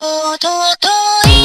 弟い